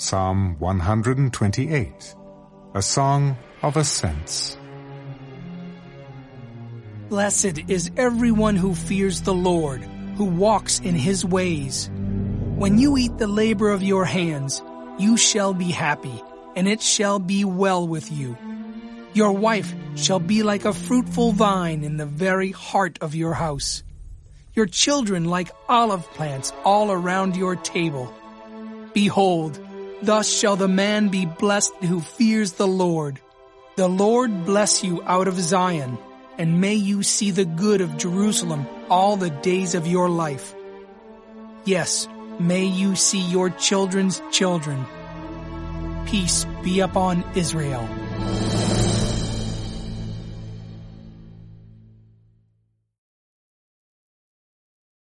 Psalm 128, a song of ascents. Blessed is everyone who fears the Lord, who walks in his ways. When you eat the labor of your hands, you shall be happy, and it shall be well with you. Your wife shall be like a fruitful vine in the very heart of your house. Your children like olive plants all around your table. Behold, thus shall the man be blessed who fears the Lord. The Lord bless you out of Zion, and may you see the good of Jerusalem all the days of your life. Yes, may you see your children's children. Peace be upon Israel.